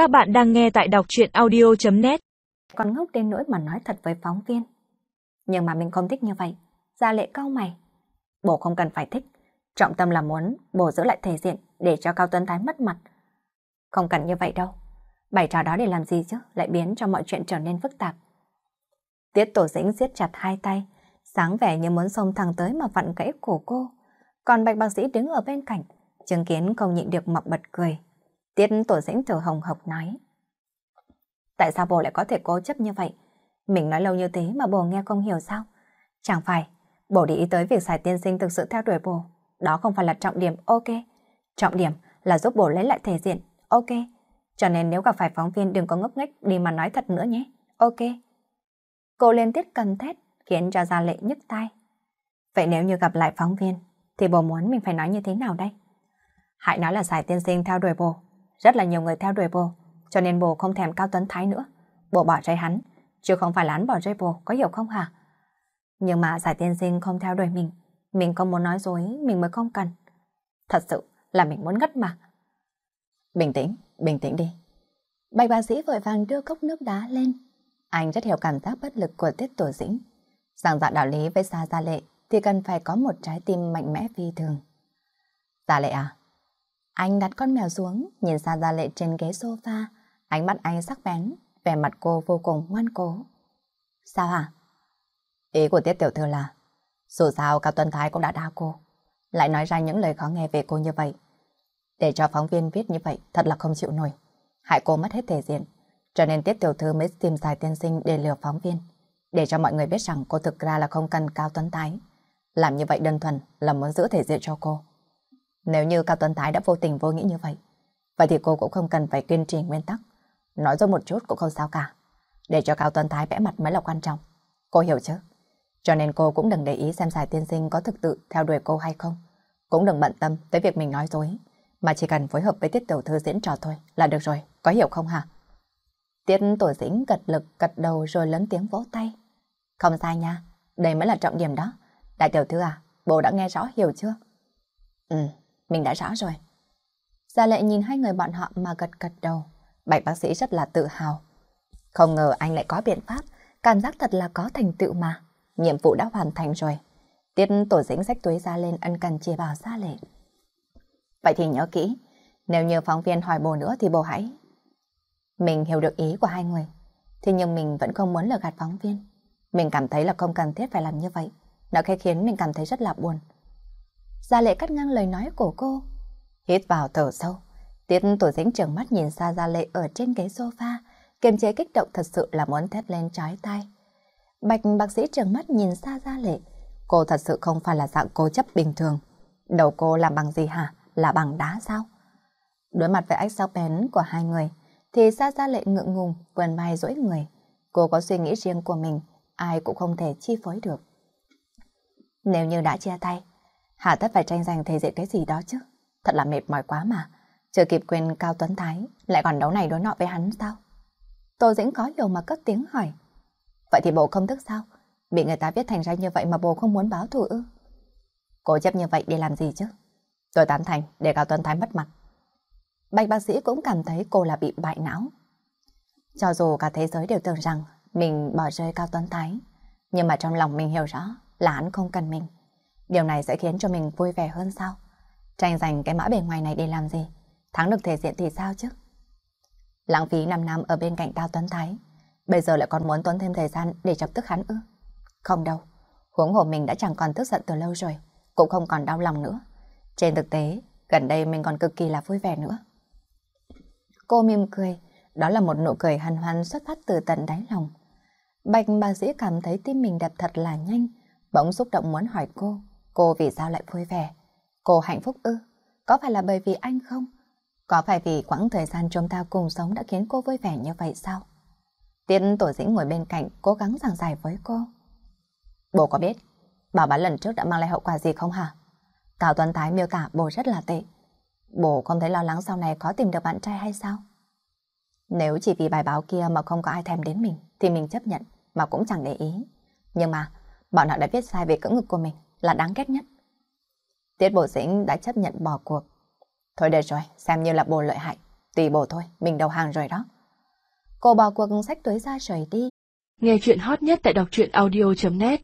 Các bạn đang nghe tại đọc chuyện audio.net Còn ngốc đến nỗi mà nói thật với phóng viên. Nhưng mà mình không thích như vậy. Gia lệ cao mày. Bố không cần phải thích. Trọng tâm là muốn bố giữ lại thể diện để cho Cao Tuấn Thái mất mặt. Không cần như vậy đâu. Bày trò đó để làm gì chứ, lại biến cho mọi chuyện trở nên phức tạp. Tiết tổ dĩnh siết chặt hai tay, sáng vẻ như muốn xông thẳng tới mà vặn gãy cổ cô. Còn bạch bác sĩ đứng ở bên cạnh, chứng kiến không nhịn được mọc bật cười. Tiết tổ dĩnh thở hồng hộc nói. Tại sao bồ lại có thể cố chấp như vậy? Mình nói lâu như thế mà bồ nghe không hiểu sao? Chẳng phải, bồ để ý tới việc xài tiên sinh thực sự theo đuổi bồ. Đó không phải là trọng điểm, ok. Trọng điểm là giúp bồ lấy lại thể diện, ok. Cho nên nếu gặp phải phóng viên đừng có ngốc nghếch đi mà nói thật nữa nhé, ok. Cô lên tiết cần thét, khiến cho Gia Lệ nhức tai. Vậy nếu như gặp lại phóng viên, thì bồ muốn mình phải nói như thế nào đây? Hãy nói là xài tiên sinh theo đuổi bồ, rất là nhiều người theo đuổi bồ, cho nên bồ không thèm Cao Tuấn Thái nữa. bồ bỏ rơi hắn, chứ không phải là hắn bỏ rơi bồ, có hiểu không hả? Nhưng mà giải tiên sinh không theo đuổi mình, mình không muốn nói dối, mình mới không cần. Thật sự là mình muốn ngất mà. Bình tĩnh, bình tĩnh đi. Bạch bác sĩ vội vàng đưa cốc nước đá lên. Anh rất hiểu cảm giác bất lực của tiết tổ dĩnh. Giảng dạ đạo lý với Sa Gia Lệ thì cần phải có một trái tim mạnh mẽ phi thường. Gia Lệ à? Anh đặt con mèo xuống, nhìn xa ra Lệ trên ghế sofa, ánh mắt anh sắc bén, vẻ mặt cô vô cùng ngoan cố. Sao hả? Ý của tiết tiểu thư là, dù sao cả Tuần Thái cũng đã đau cô, lại nói ra những lời khó nghe về cô như vậy. Để cho phóng viên viết như vậy thật là không chịu nổi. Hại cô mất hết thể diện. Cho nên Tiết Tiểu Thư mới tìm giải tiên sinh để lừa phóng viên. Để cho mọi người biết rằng cô thực ra là không cần Cao Tuấn Thái. Làm như vậy đơn thuần là muốn giữ thể diện cho cô. Nếu như Cao Tuấn Thái đã vô tình vô nghĩ như vậy, vậy thì cô cũng không cần phải kiên trì nguyên tắc. Nói dối một chút cũng không sao cả. Để cho Cao Tuấn Thái vẽ mặt mới là quan trọng. Cô hiểu chứ? Cho nên cô cũng đừng để ý xem giải tiên sinh có thực tự theo đuổi cô hay không. Cũng đừng bận tâm tới việc mình nói dối mà chỉ cần phối hợp với tiết tiểu thư diễn trò thôi là được rồi, có hiểu không hả? Tiết tổ dĩnh gật lực gật đầu rồi lớn tiếng vỗ tay. Không sai nha, đây mới là trọng điểm đó. Đại tiểu thư à, bố đã nghe rõ hiểu chưa? Ừ, mình đã rõ rồi. Gia lệ nhìn hai người bọn họ mà gật gật đầu. Bạch bác sĩ rất là tự hào. Không ngờ anh lại có biện pháp, cảm giác thật là có thành tựu mà. Nhiệm vụ đã hoàn thành rồi. Tiết tổ dĩnh sách túi ra lên ân cần chia bảo gia lệ. Vậy thì nhớ kỹ, nếu như phóng viên hỏi bồ nữa thì bồ hãy... Mình hiểu được ý của hai người, thế nhưng mình vẫn không muốn lừa gạt phóng viên. Mình cảm thấy là không cần thiết phải làm như vậy. Nó cái khiến mình cảm thấy rất là buồn. Gia lệ cắt ngang lời nói của cô. Hít vào thở sâu. Tiết tổ dĩnh trợn mắt nhìn xa Gia lệ ở trên ghế sofa, kiềm chế kích động thật sự là muốn thét lên trái tay. Bạch bác sĩ trợn mắt nhìn xa Gia lệ. Cô thật sự không phải là dạng cố chấp bình thường. Đầu cô làm bằng gì hả? là bằng đá sao? Đối mặt với ánh sao bén của hai người, thì xa Gia Lệ ngượng ngùng, quần vai dỗi người. Cô có suy nghĩ riêng của mình, ai cũng không thể chi phối được. Nếu như đã chia tay, Hà tất phải tranh giành thể diện cái gì đó chứ? Thật là mệt mỏi quá mà. Chưa kịp quên Cao Tuấn Thái, lại còn đấu này đối nọ với hắn sao? Tô Dĩnh có hiểu mà cất tiếng hỏi. Vậy thì bố không thức sao? Bị người ta viết thành ra như vậy mà bố không muốn báo thù ư? Cô chấp như vậy để làm gì chứ? Tôi tán thành để Cao Tuấn Thái mất mặt. Bạch bác sĩ cũng cảm thấy cô là bị bại não. Cho dù cả thế giới đều tưởng rằng mình bỏ rơi Cao Tuấn Thái, nhưng mà trong lòng mình hiểu rõ là hắn không cần mình. Điều này sẽ khiến cho mình vui vẻ hơn sao? Tranh giành cái mã bề ngoài này để làm gì? Thắng được thể diện thì sao chứ? Lãng phí 5 năm ở bên cạnh tao Tuấn Thái, bây giờ lại còn muốn tốn thêm thời gian để chọc tức hắn ư? Không đâu, huống hồ mình đã chẳng còn tức giận từ lâu rồi, cũng không còn đau lòng nữa. Trên thực tế, gần đây mình còn cực kỳ là vui vẻ nữa. Cô mỉm cười, đó là một nụ cười hân hoan xuất phát từ tận đáy lòng. Bạch bà dĩ cảm thấy tim mình đập thật là nhanh, bỗng xúc động muốn hỏi cô, cô vì sao lại vui vẻ? Cô hạnh phúc ư? Có phải là bởi vì anh không? Có phải vì quãng thời gian chúng ta cùng sống đã khiến cô vui vẻ như vậy sao? tiên tổ dĩnh ngồi bên cạnh cố gắng giảng giải với cô. Bố có biết, bảo bán lần trước đã mang lại hậu quả gì không hả? Cao Tuấn Thái miêu tả bố rất là tệ. Bố không thấy lo lắng sau này có tìm được bạn trai hay sao? Nếu chỉ vì bài báo kia mà không có ai thèm đến mình, thì mình chấp nhận, mà cũng chẳng để ý. Nhưng mà, bọn họ đã viết sai về cỡ ngực của mình, là đáng ghét nhất. Tiết bổ dĩnh đã chấp nhận bỏ cuộc. Thôi được rồi, xem như là bồ lợi hại. tùy bộ thôi, mình đầu hàng rồi đó. Cô bỏ cuộc sách túi ra rời đi. Nghe chuyện hot nhất tại đọc truyện audio.net